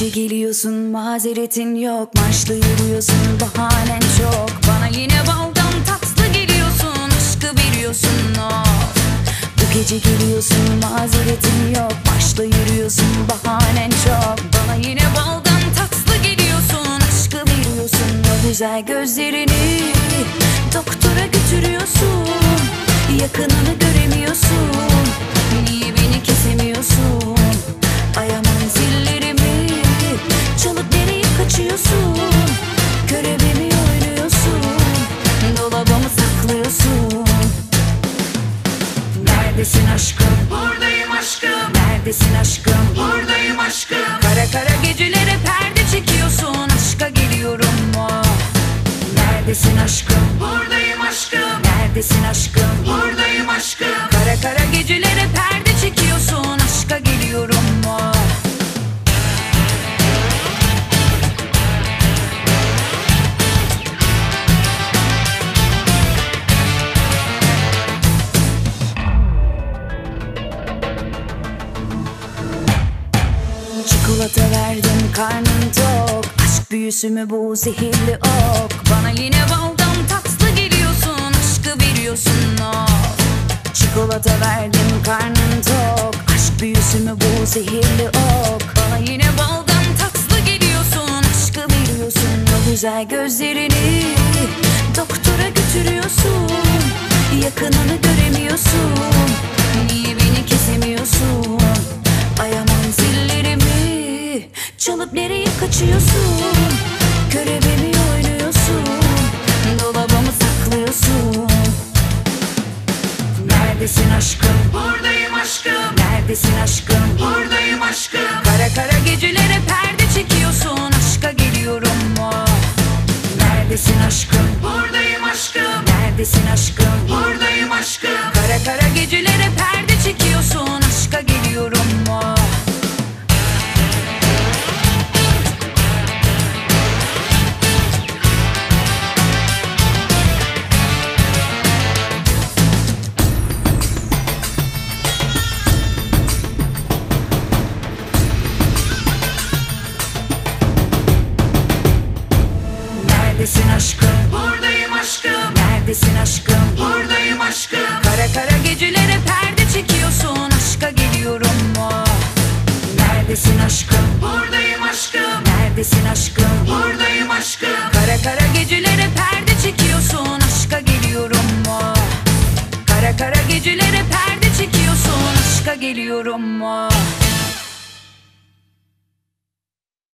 gece geliyorsun mazeretin yok. Marşlı yürüyorsun bahanen çok. Bana yine baldan tatlı geliyorsun Aşkı veriyorsun of. Bu gece geliyorsun mazeretin yok. Marşlı yürüyorsun bahanen çok. Bana yine baldan tatlı geliyorsun Aşkı veriyorsun. O güzel gözlerini Doktora götürüyorsun. Yakınını göremiyorsun Neredesin aşkım? Buradayım aşkım, Neredesin aşkım? buradayım aşkım. Kara kara gecelere perde çekiyorsun Aşka geliyorum mu? Neredesin aşkım? Buradayım aşkım, Neredesin aşkım? buradayım aşkım. Çikolata verdim karnım tok. Aşk büyüsü mü bu zehirli ok? Bana yine baldan tatlı geliyorsun Aşkı veriyorsun of Çikolata verdim karnım tok. Aşk büyüsü mü bu zehirli ok? Bana yine baldan tatlı geliyorsun Aşkı veriyorsun. O güzel gözlerini Doktora götürüyorsun Çalıp nereye kaçıyorsun Görevimi oynuyorsun Dolabımı saklıyorsun Neredesin aşkım? Buradayım aşkım, Neredesin aşkım? buradayım aşkım. Kara kara gecelere perde çekiyorsun Aşka geliyorum mu? Neredesin aşkım? Buradayım aşkım, Neredesin aşkım? buradayım aşkım. Kara kara gecelere perde çekiyorsun Neredesin aşkım? Buradayım aşkım, Neredesin aşkım? buradayım aşkım. Kara kara gecelere perde çekiyorsun Aşka geliyorum mu? Neredesin aşkım? Buradayım aşkım, Neredesin aşkım? buradayım aşkım. Kara kara gecelere perde çekiyorsun Aşka geliyorum mu? Kara kara gecelere perde çekiyorsun Aşka geliyorum mu?